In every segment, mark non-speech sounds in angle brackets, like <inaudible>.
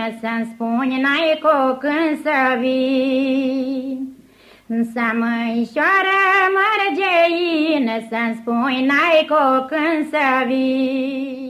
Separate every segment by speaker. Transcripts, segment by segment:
Speaker 1: bine Să-mi spuni n-ai cu când să vin. Să măișoară mărgeină Să-mi spui n-ai cu când să vin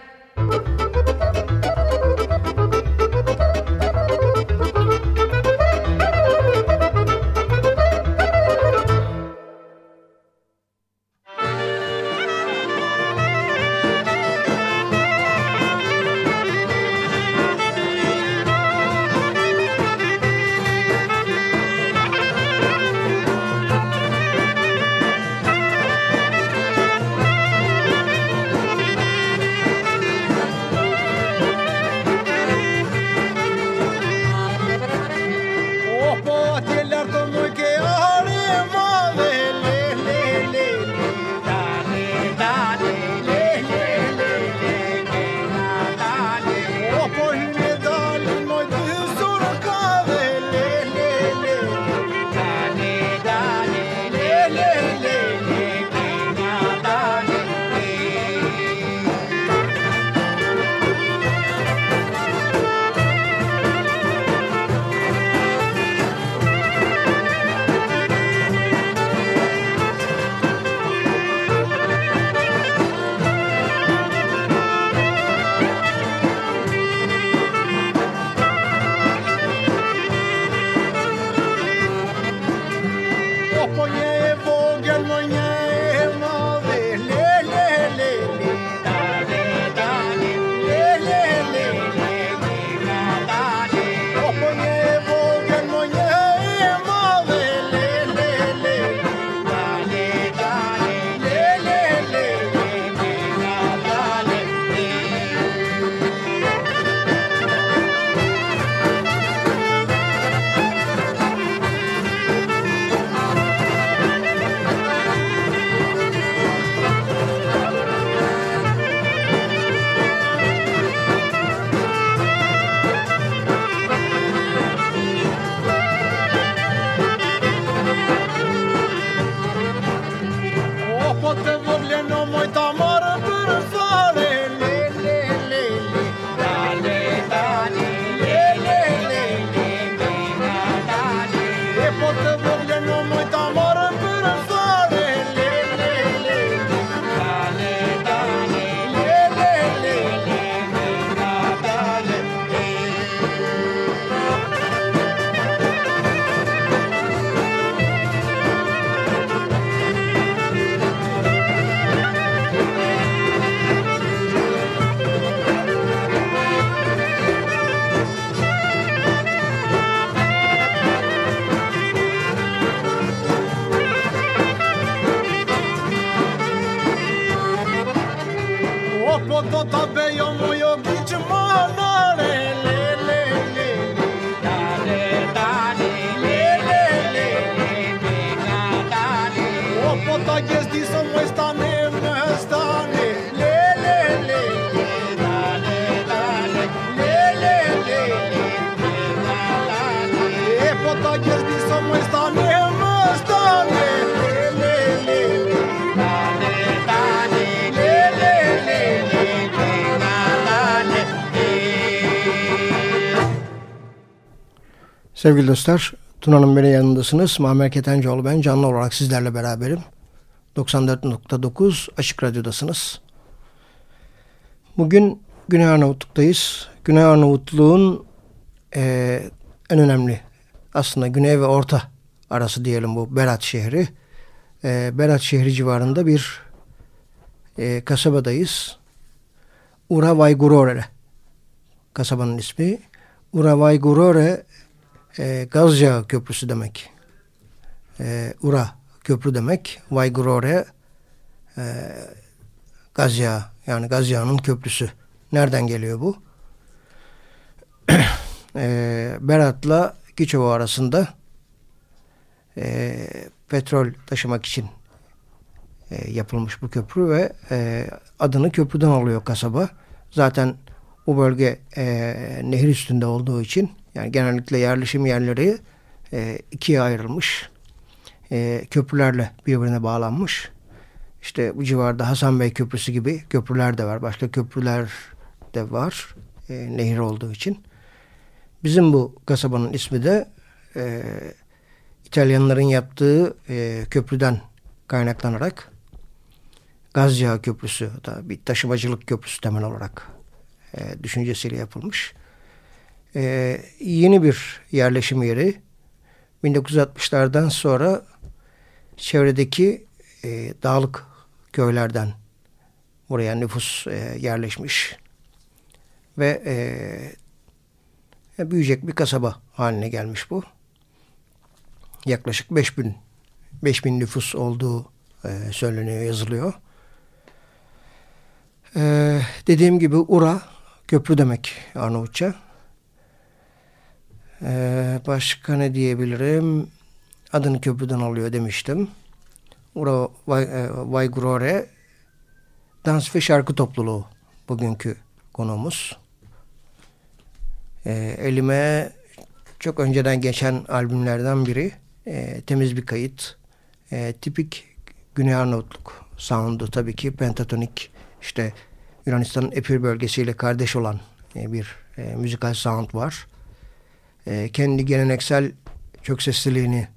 Speaker 2: Sevgili dostlar, Tuna'nın beni yanındasınız. Muammer Ketencoğlu ben canlı olarak sizlerle beraberim. 94.9 Açık Radyo'dasınız. Bugün Güney Arnavutluk'tayız. Güney Arnavutluğun e, en önemli aslında Güney ve Orta arası diyelim bu Berat şehri. E, Berat şehri civarında bir e, kasabadayız. Uravaygurore kasabanın ismi. Uravaygurore e, Gazca Köprüsü demek. E, Ura köprü demek. Vaygurore e, Gazya yani Gazya'nın köprüsü. Nereden geliyor bu? <clears throat> e, Berat'la Giçova arasında e, petrol taşımak için e, yapılmış bu köprü ve e, adını köprüden alıyor kasaba. Zaten bu bölge e, nehir üstünde olduğu için yani genellikle yerleşim yerleri e, ikiye ayrılmış. E, köprülerle birbirine bağlanmış. İşte bu civarda Hasan Bey Köprüsü gibi köprüler de var. Başka köprüler de var. E, nehir olduğu için. Bizim bu kasabanın ismi de e, İtalyanların yaptığı e, köprüden kaynaklanarak Gazya Köprüsü da bir taşımacılık köprüsü temel olarak e, düşüncesiyle yapılmış. E, yeni bir yerleşim yeri 1960'lardan sonra çevredeki e, dağlık köylerden buraya nüfus e, yerleşmiş ve e, büyüyecek bir kasaba haline gelmiş bu. Yaklaşık 5000 5000 nüfus olduğu e, söyleniyor, yazılıyor. E, dediğim gibi Ura köprü demek Arnavutça. E, başka ne diyebilirim? Adını köprüden alıyor demiştim. Ura Vaygurore e, dans ve şarkı topluluğu bugünkü konumuz. E, elime çok önceden geçen albümlerden biri e, temiz bir kayıt. E, tipik Güney Arnavutluk sound'u tabii ki pentatonik işte Yunanistan'ın Epir bölgesiyle kardeş olan bir müzikal sound var. E, kendi geleneksel çok sesliliğini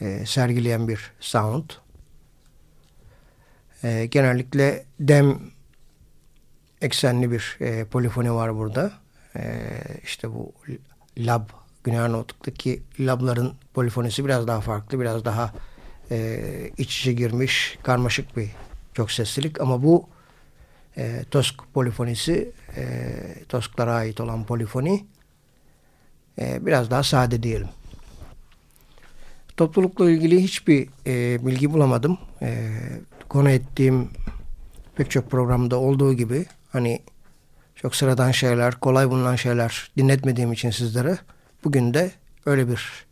Speaker 2: e, sergileyen bir sound. E, genellikle dem eksenli bir e, polifoni var burada. E, işte bu lab, Güney Arnavutluk'taki labların polifonisi biraz daha farklı, biraz daha e, iç içe girmiş, karmaşık bir çok seslilik. Ama bu e, Tosk polifonisi, e, Tosklara ait olan polifoni e, biraz daha sade diyelim. Toplulukla ilgili hiçbir e, bilgi bulamadım. E, konu ettiğim pek çok programda olduğu gibi hani çok sıradan şeyler, kolay bulunan şeyler dinletmediğim için sizlere bugün de öyle bir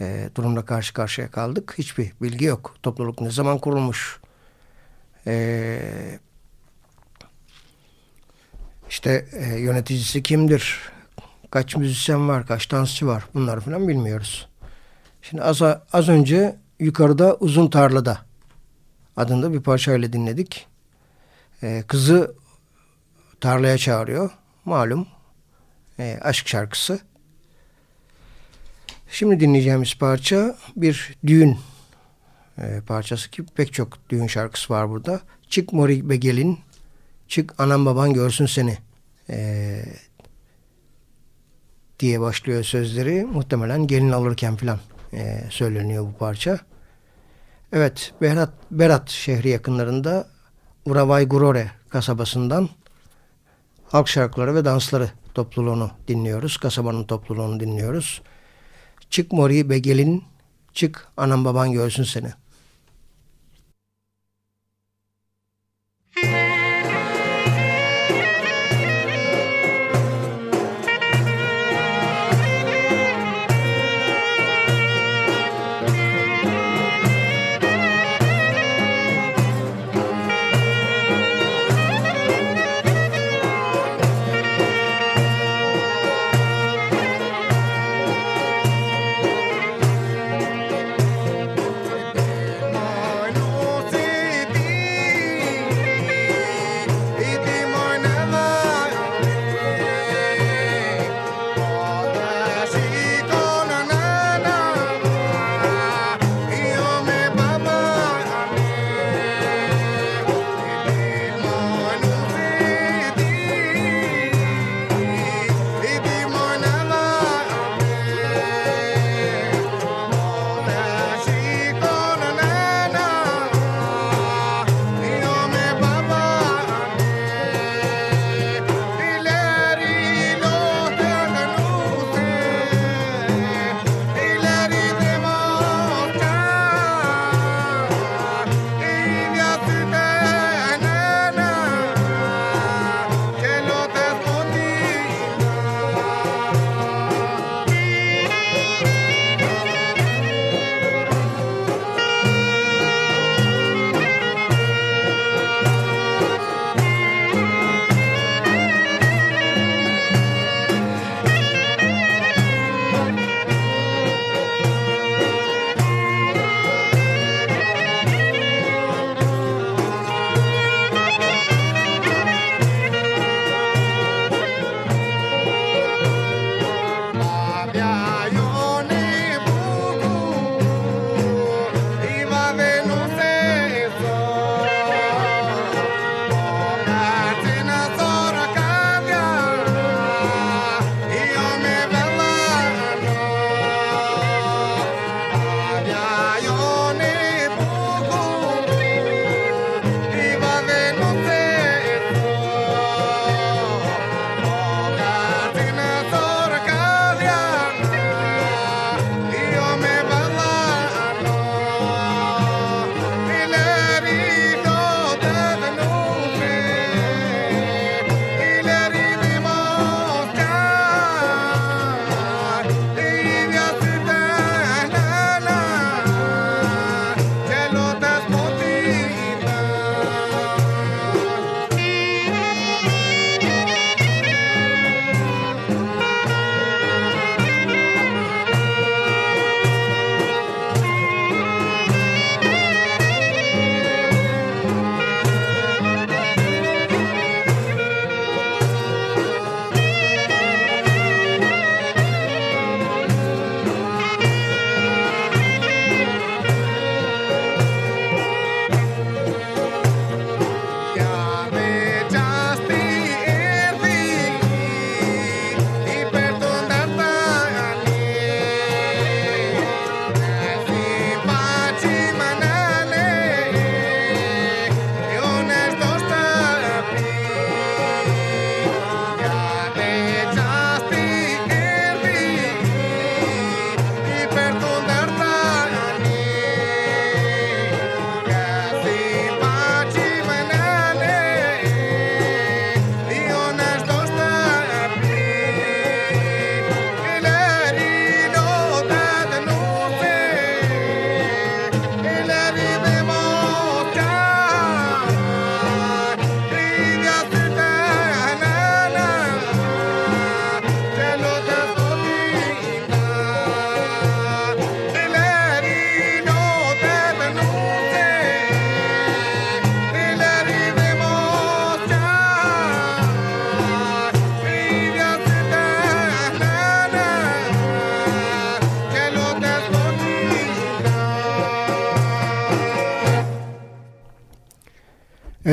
Speaker 2: e, durumla karşı karşıya kaldık. Hiçbir bilgi yok. Topluluk ne zaman kurulmuş? E, işte e, yöneticisi kimdir? Kaç müzisyen var? Kaç dansçı var? Bunları falan bilmiyoruz. Şimdi az, az önce yukarıda Uzun Tarlada adında bir parçayla dinledik. Ee, kızı tarlaya çağırıyor. Malum e, aşk şarkısı. Şimdi dinleyeceğimiz parça bir düğün e, parçası ki pek çok düğün şarkısı var burada. Çık mori be gelin, çık anam baban görsün seni e, diye başlıyor sözleri. Muhtemelen gelin alırken falan e, söyleniyor bu parça. Evet, Berat, Berat şehri yakınlarında Uravay Gurore kasabasından halk şarkıları ve dansları topluluğunu dinliyoruz. Kasabanın topluluğunu dinliyoruz. Çık mori begelin, çık anam baban görsün seni.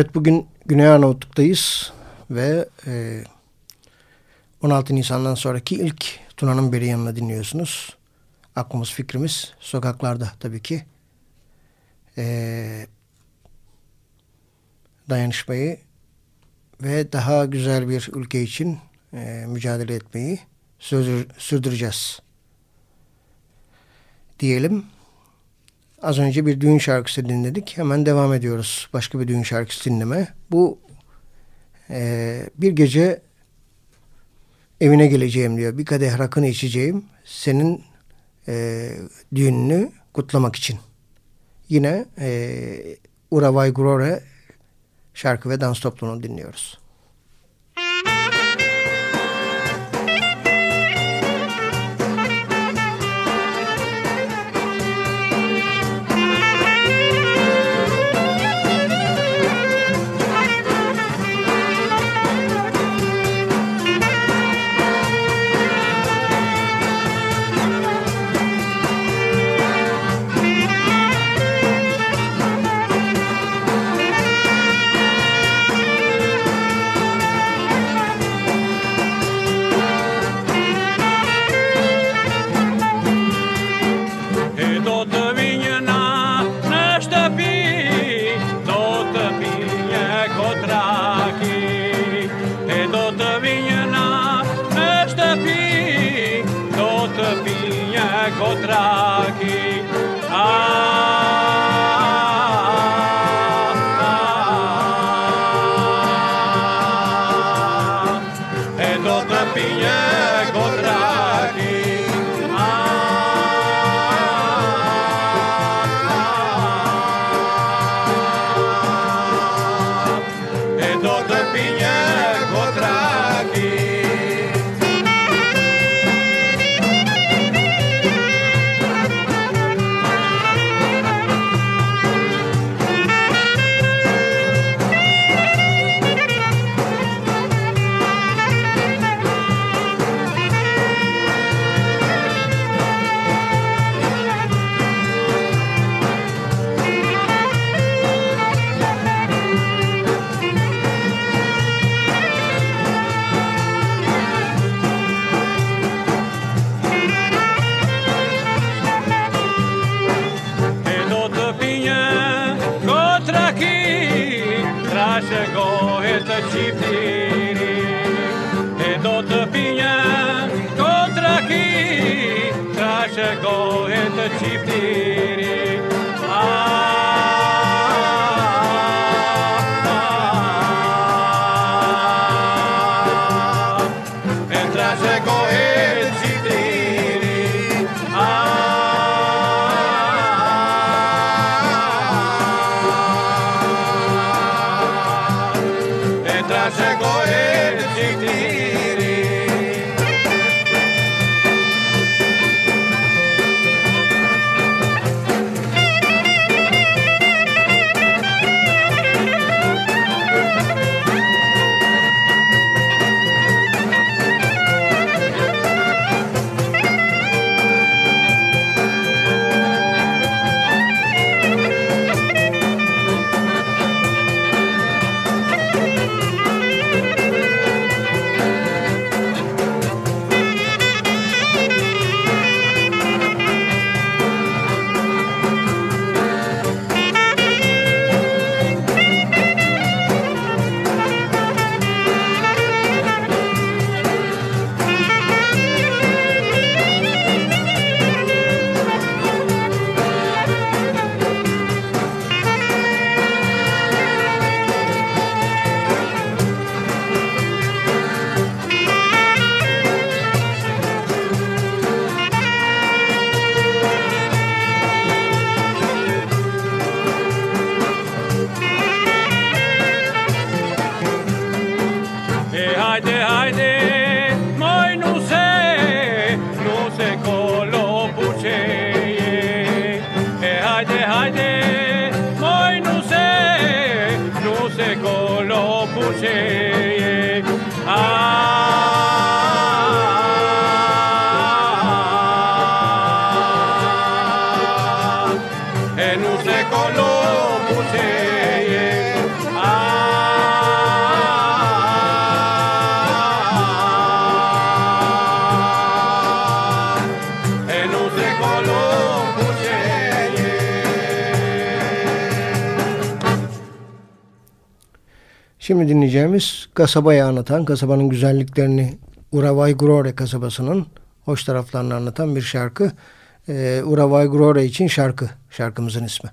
Speaker 3: Evet bugün Güney Arnavutluk'tayız ve e, 16 Nisan'dan sonraki ilk Tuna'nın beri yanına dinliyorsunuz. Aklımız fikrimiz sokaklarda tabii ki. E, dayanışmayı ve daha güzel bir ülke için e, mücadele etmeyi sürdür sürdüreceğiz. Diyelim. Az önce bir düğün şarkısı dinledik. Hemen devam ediyoruz başka bir düğün şarkısı dinleme. Bu e, bir gece evine geleceğim diyor. Bir kadeh rakını içeceğim. Senin e, düğününü kutlamak için. Yine e, Ura Vaygurore şarkı ve dans topluluğunu dinliyoruz.
Speaker 4: Kasabayı anlatan, kasabanın güzelliklerini Uravay Grore kasabasının hoş taraflarını anlatan bir şarkı. Ee, Uravay Grore için şarkı, şarkımızın ismi.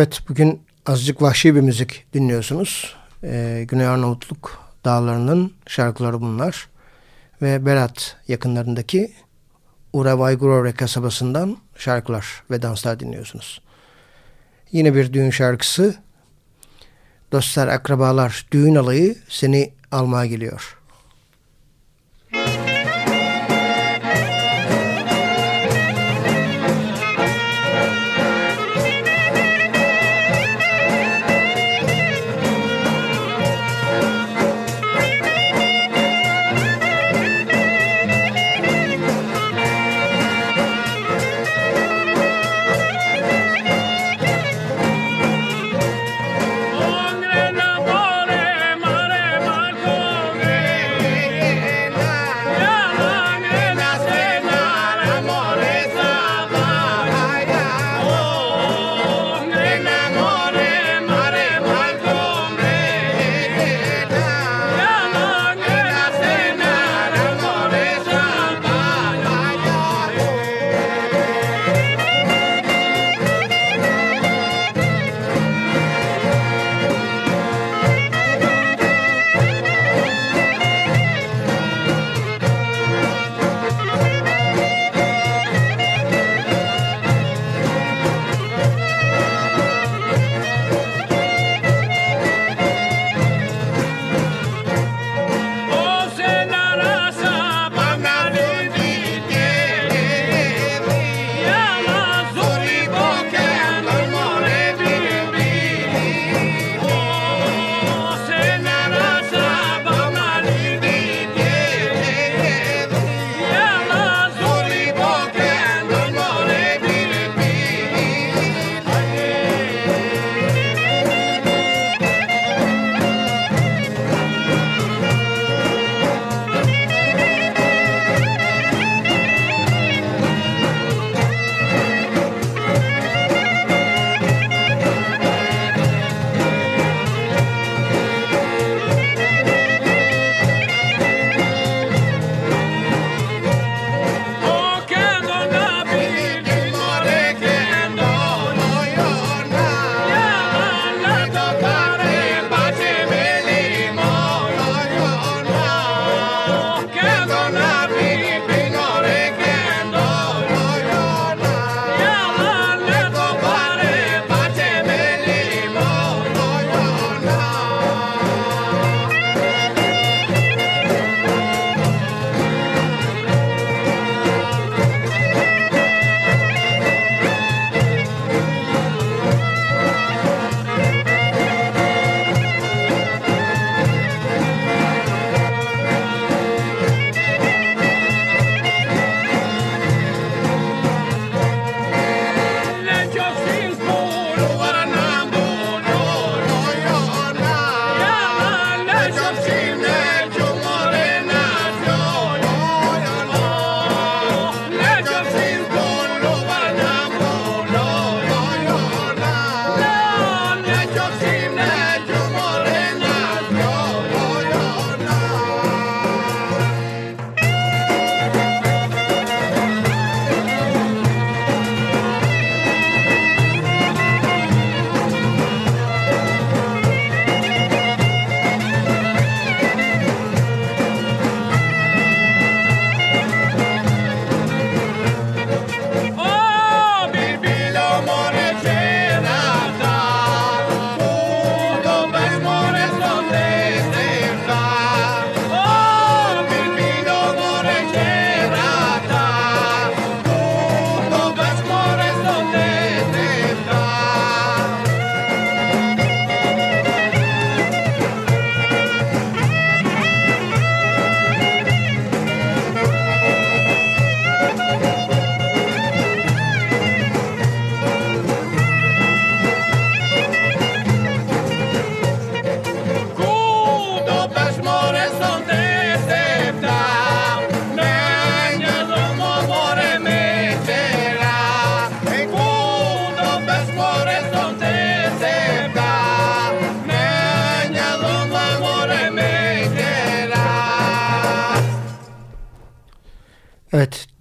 Speaker 4: Evet bugün azıcık vahşi bir müzik dinliyorsunuz. Ee, Güney Arnavutluk dağlarının şarkıları bunlar. Ve Berat yakınlarındaki Uravaygurore kasabasından şarkılar ve danslar dinliyorsunuz. Yine bir düğün şarkısı. Dostlar, akrabalar, düğün alayı seni almaya geliyor.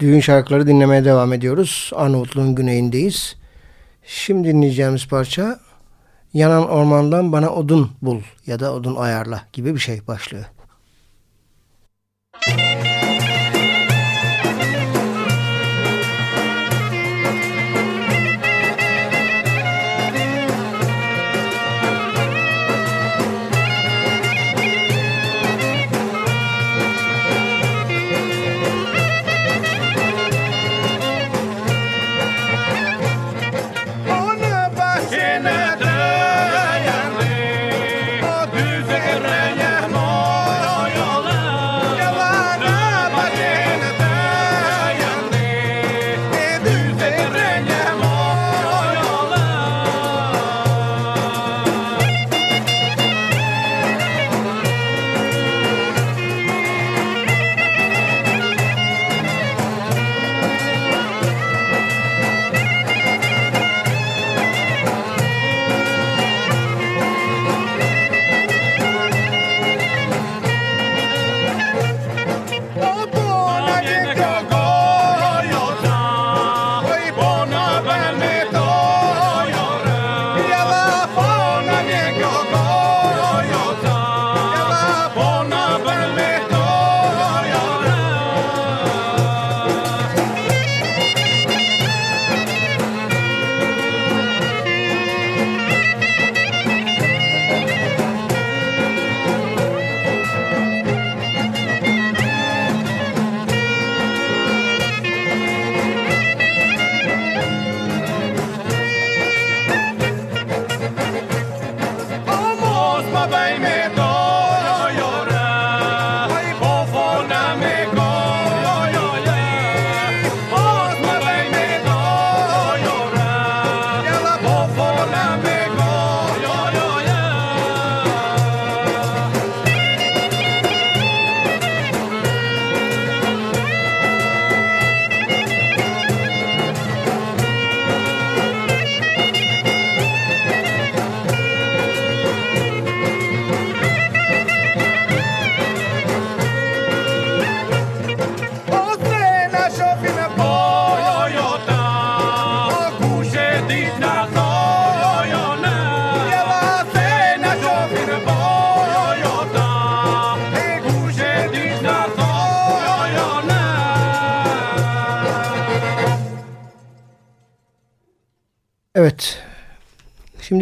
Speaker 3: Düğün şarkıları dinlemeye devam ediyoruz. Arnavutluğun güneyindeyiz. Şimdi dinleyeceğimiz parça Yanan ormandan bana odun bul ya da odun ayarla gibi bir şey başlıyor.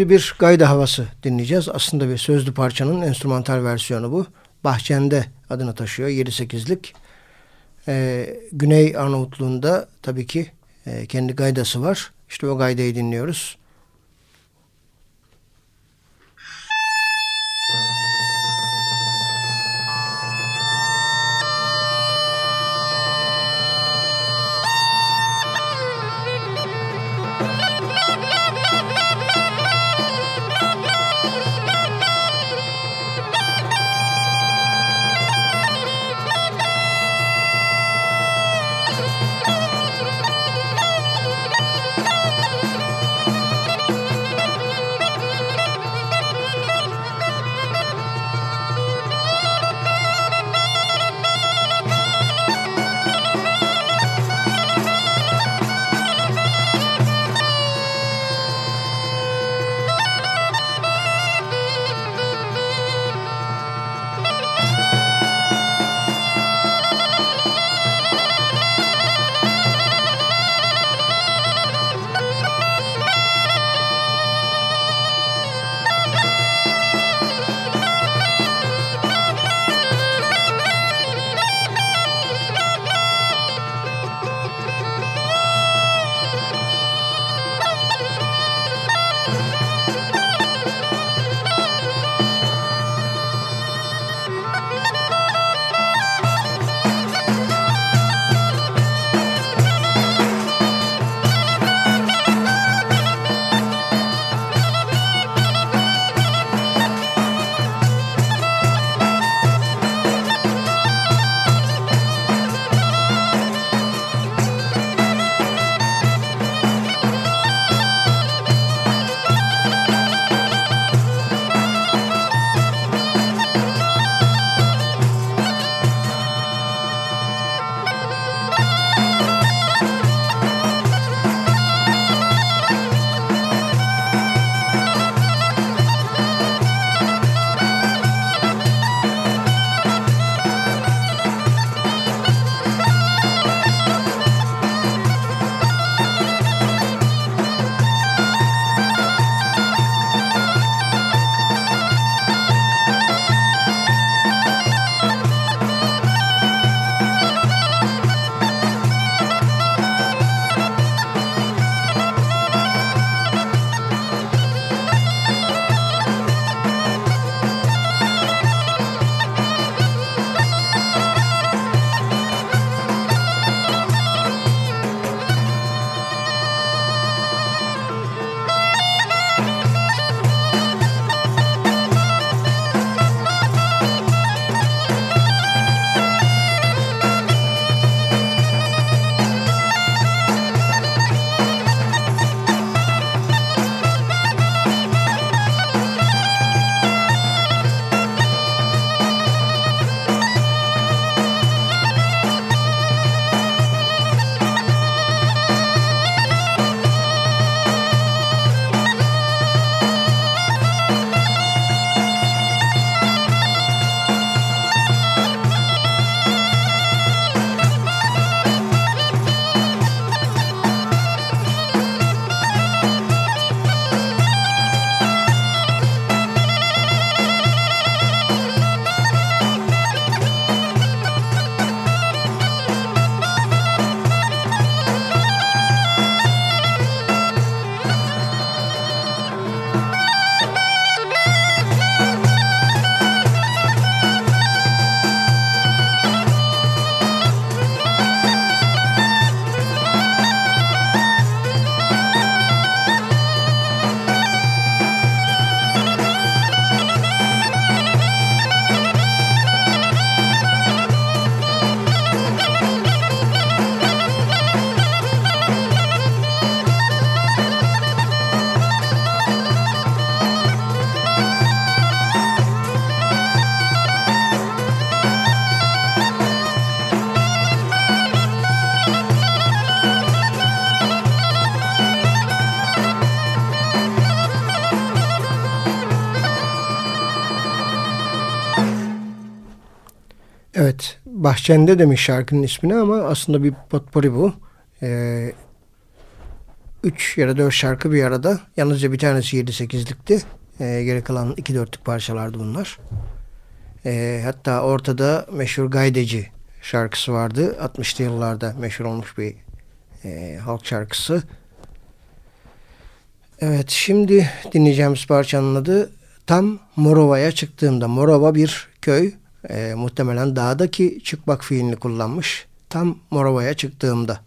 Speaker 3: Bir gayda havası dinleyeceğiz. Aslında bir sözlü parçanın enstrümantal versiyonu bu. Bahçende adını taşıyor. 7-8'lik. Ee, Güney Arnavutluğunda tabii ki e, kendi gaydası var. İşte o gaydayı dinliyoruz. Bahçende demiş şarkının ismini ama aslında bir potpourri bu. Ee, üç ya da dört şarkı bir arada. Yalnızca bir tanesi 7-8'likti. Ee, geri kalan 2-4'lük parçalardı bunlar. Ee, hatta ortada meşhur Gaydeci şarkısı vardı. 60'lı yıllarda meşhur olmuş bir e, halk şarkısı. Evet şimdi dinleyeceğimiz parçanın adı tam Morova'ya çıktığımda. Morova bir köy. E, muhtemelen dağdaki çıkmak fiilini kullanmış. Tam Morova'ya çıktığımda.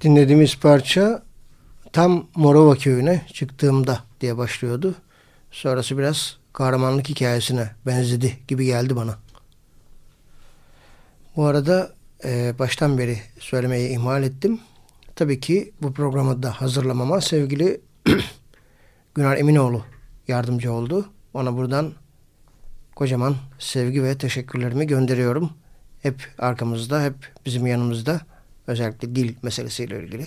Speaker 3: Dinlediğimiz parça tam Morova köyüne çıktığımda diye başlıyordu. Sonrası biraz kahramanlık hikayesine benzedi gibi geldi bana. Bu arada e, baştan beri söylemeyi ihmal ettim. Tabii ki bu programı da hazırlamama sevgili <clears throat> Günar Eminoğlu yardımcı oldu. Ona buradan
Speaker 2: kocaman sevgi ve teşekkürlerimi gönderiyorum. Hep arkamızda, hep bizim yanımızda. Özellikle dil meselesiyle ilgili.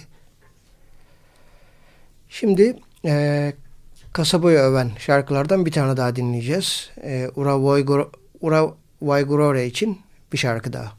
Speaker 2: Şimdi e, kasabayı öven şarkılardan bir tane daha dinleyeceğiz. E, Ura Vaygurore için bir şarkı daha.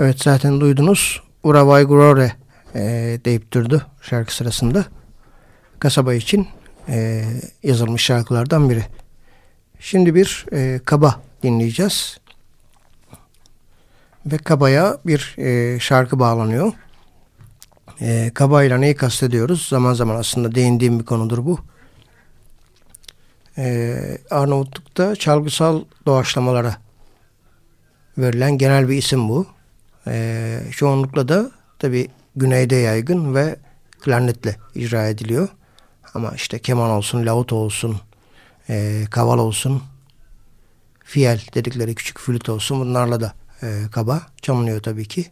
Speaker 2: Evet zaten duydunuz. Uravay Gurore e, deyip durdu şarkı sırasında. Kasaba için e, yazılmış şarkılardan biri. Şimdi bir e, kaba dinleyeceğiz. Ve kabaya bir e, şarkı bağlanıyor. E, kabayla neyi kastediyoruz? Zaman zaman aslında değindiğim bir konudur bu. E, Arnavutluk'ta çalgısal doğaçlamalara verilen genel bir isim bu. E, çoğunlukla da tabi güneyde yaygın ve klarnetle icra ediliyor. Ama işte keman olsun, laut olsun, e, kaval olsun, fiyel dedikleri küçük flüt olsun bunlarla da e, kaba çalınıyor tabii ki.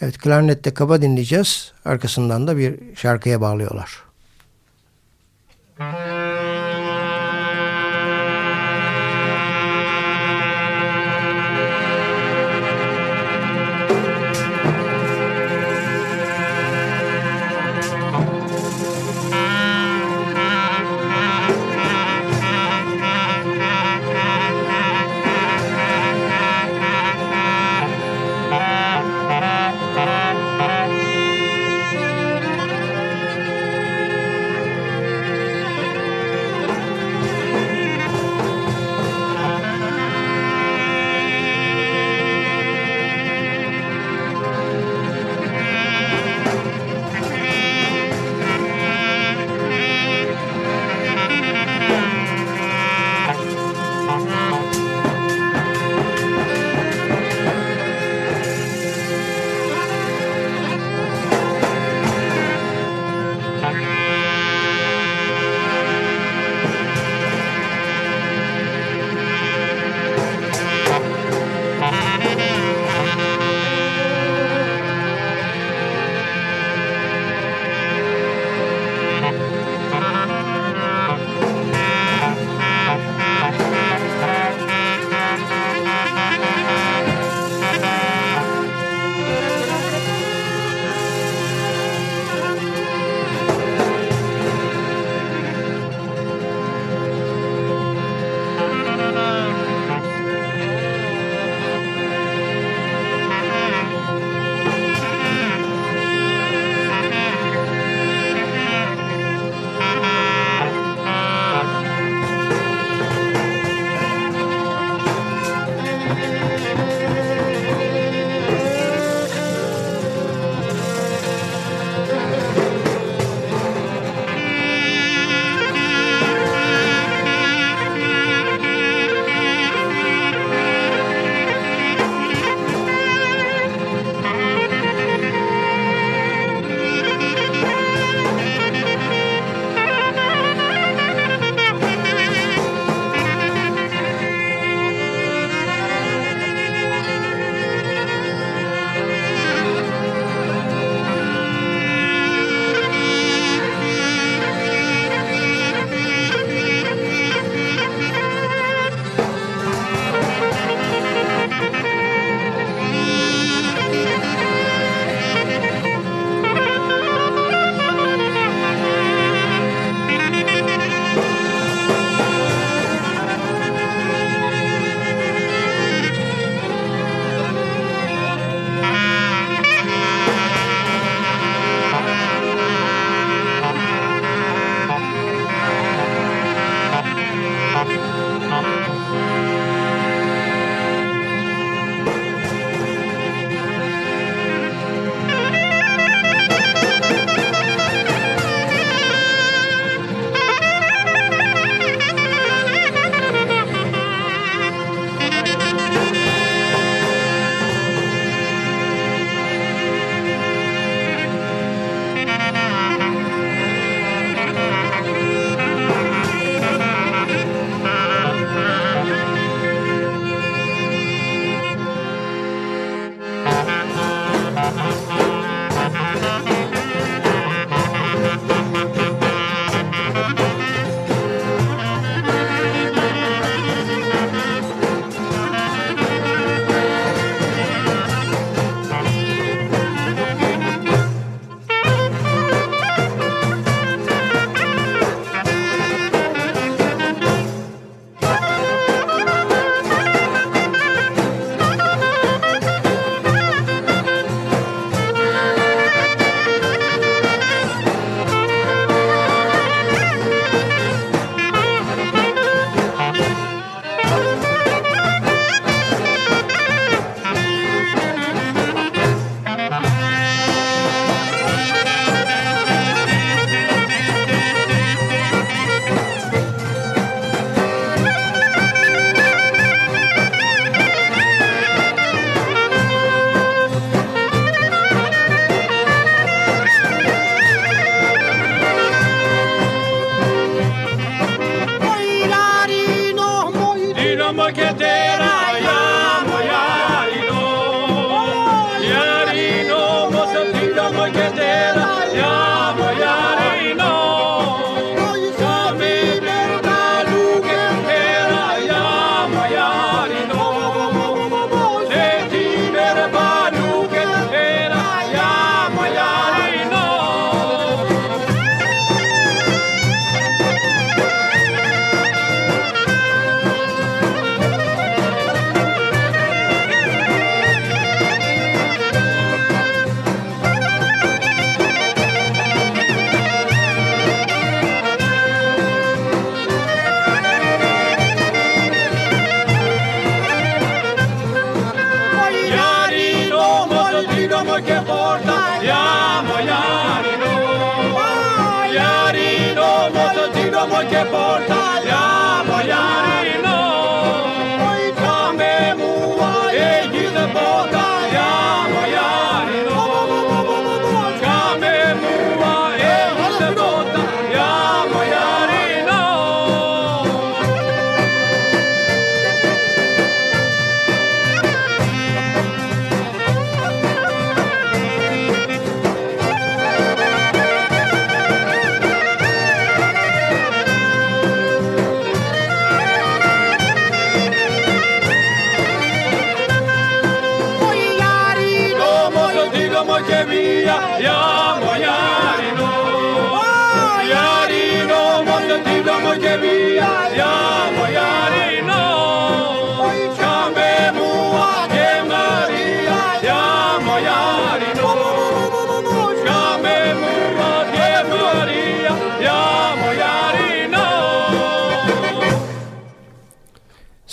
Speaker 2: Evet klarnette kaba dinleyeceğiz. Arkasından da bir şarkıya bağlıyorlar. Müzik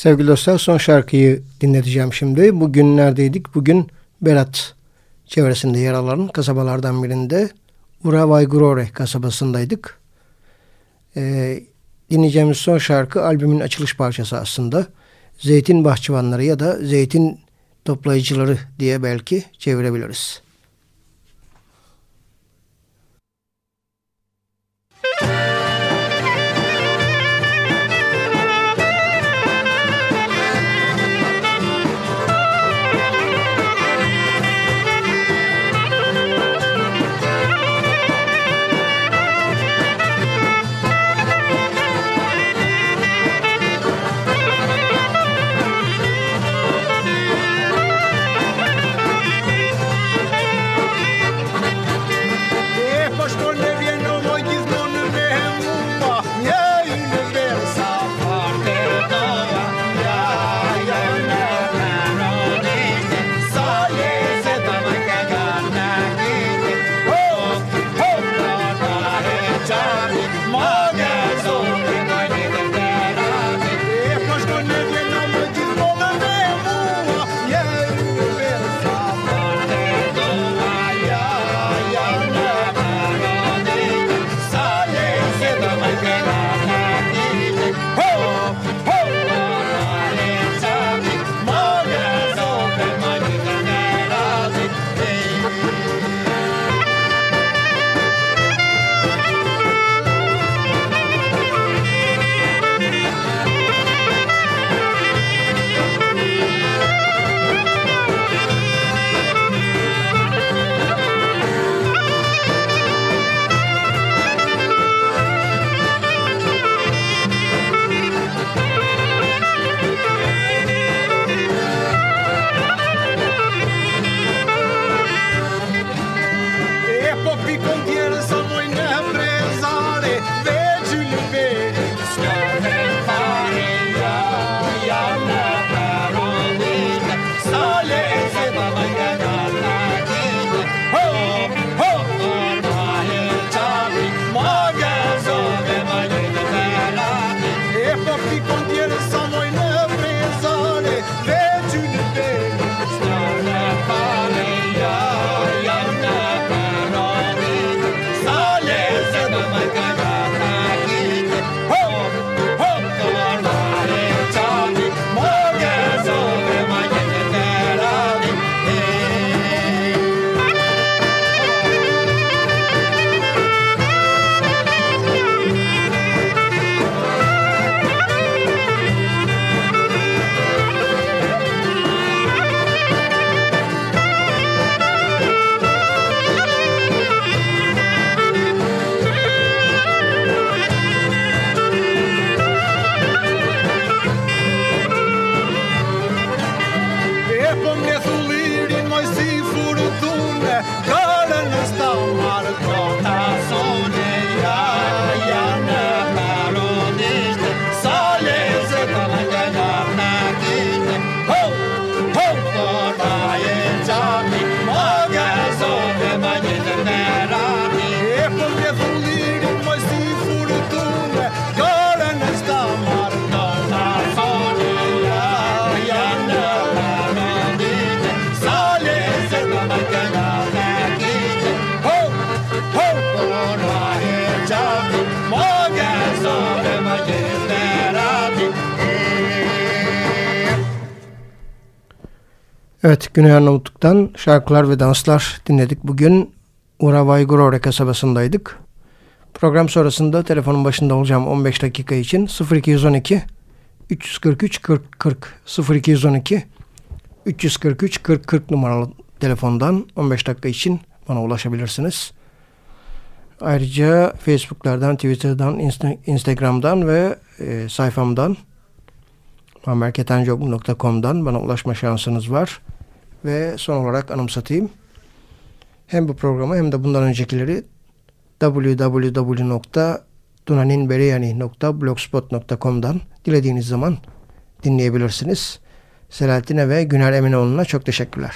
Speaker 2: Sevgili dostlar son şarkıyı dinleteceğim şimdi. Bugün neredeydik? Bugün Berat çevresinde yer alan kasabalardan birinde Uravaygurore kasabasındaydık. Ee, dinleyeceğimiz son şarkı albümün açılış parçası aslında. Zeytin bahçıvanları ya da zeytin toplayıcıları diye belki çevirebiliriz. <laughs>
Speaker 4: Mom,
Speaker 2: Mom. Güney Arnavutluk'tan şarkılar ve danslar dinledik. Bugün Uravaygurore kasabasındaydık. Program sonrasında telefonun başında olacağım 15 dakika için 0212 343 40 40 0212 343 40 40 numaralı telefondan 15 dakika için bana ulaşabilirsiniz. Ayrıca Facebook'lardan, Twitter'dan, Insta Instagram'dan ve e, sayfamdan mamerketencoglu.com'dan bana ulaşma şansınız var. Ve son olarak anımsatayım. Hem bu programı hem de bundan öncekileri www.dunaninberiyani.blogspot.com'dan dilediğiniz zaman dinleyebilirsiniz. Selahattin'e ve Güner Eminoğlu'na çok teşekkürler.